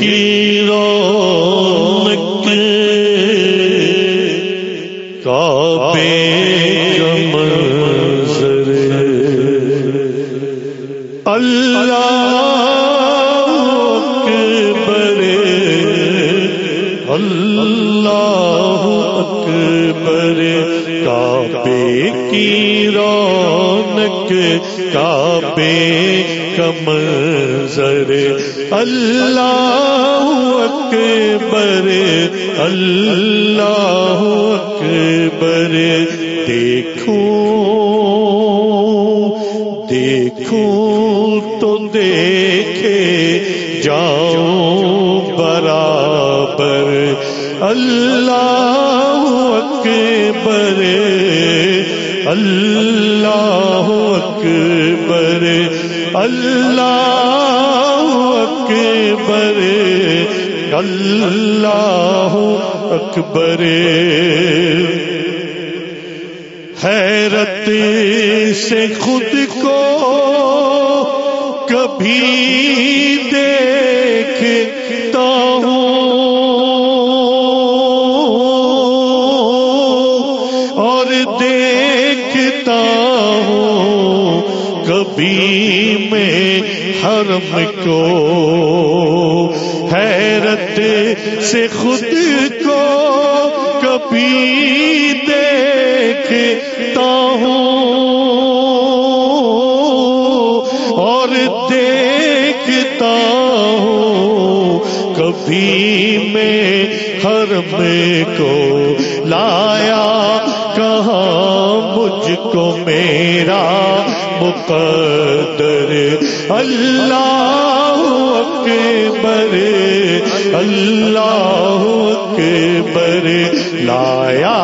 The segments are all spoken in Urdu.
کی رونق کعبے کا منظر۔ اللہ اکبر اللہ اکبر کعبے کی رونق کعبے کا منظر اللہ اکبر اللہ اکبر دیکھو دیکھو تو دیکھے جاؤ برابر، اللہ اکبر اللہ اکبر اللہ اکبر اللہ اکبر۔ حیرت سے خود کو کبھی حرم کو حیرت سے خود کو کبھی دیکھتا ہوں اور دیکھتا ہوں کبھی میں حرم کو لایا کہاں مجھ کو میرا مقدر اللہ اکبر اللہ اکبر لایا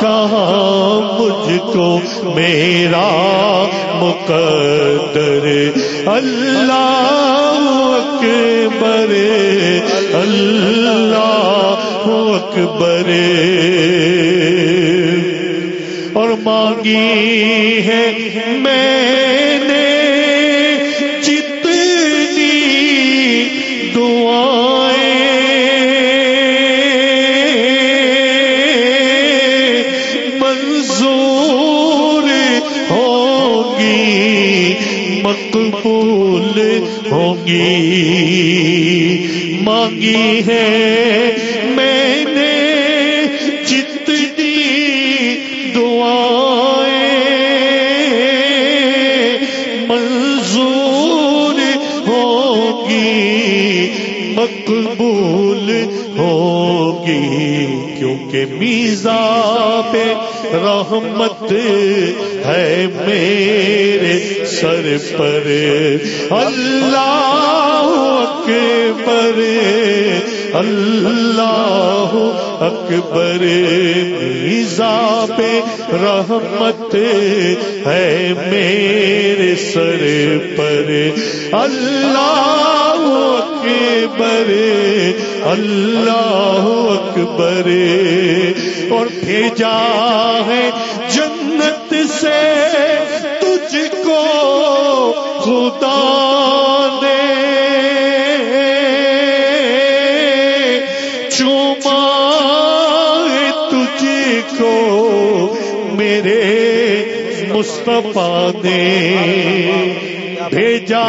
کہاں مجھ کو میرا مقدر؟ اللہ اکبر اللہ اکبر۔ مانگی ہے۔ میں نے جتنی دعائیں منظور ہوگی مقبول ہوگی۔ مانگی ہے مقبول ہوگی کیونکہ میزا پہ رحمت ہے میرے سر پر۔ اللہ اکبر اللہ اکبر میزا پہ رحمت ہے میرے سر پر۔ اللہ اکبر اللہ اکبر۔ اور بھیجا ہے جنت سے تجھ کو خدا۔ مصطفیٰ نے بھیجا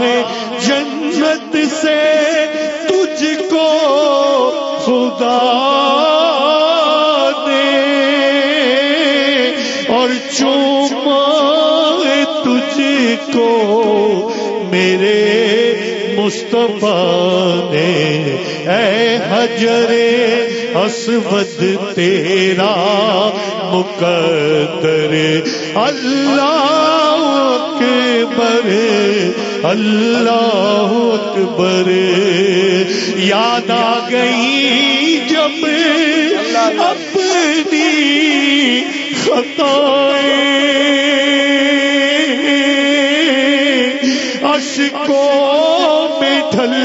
ہے جنت سے تجھ کو خدا نے۔ اور چوما ہے تجھ کو میرے مصطفیٰ نے، اے حجر اسود تیرا مقدر اللہ اکبر اللہ اکبر۔ یاد آ گئی جب اپنی خطائیں اشکوں میں ڈھلنے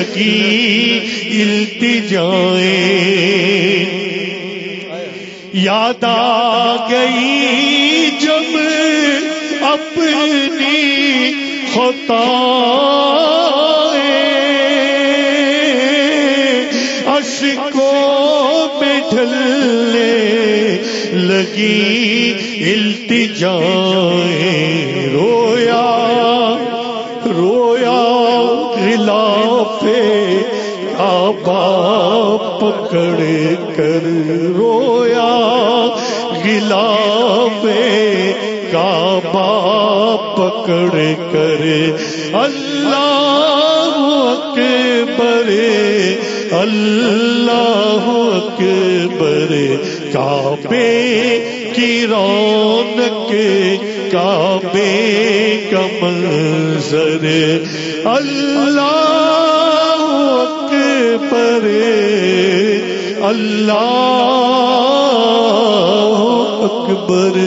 لگی التجائیں یاد آ گئی جب اپنی خطا اشکوں میں ڈھلنے لگی التجائیں۔ آبا پکڑ کر رویا غلاف کعبہ پکڑ کر۔ اللہ اکبر اللہ اکبر، کعبے کی رونق، کعبے کا منظر۔ اللہ پرے۔ اللہ اکبر۔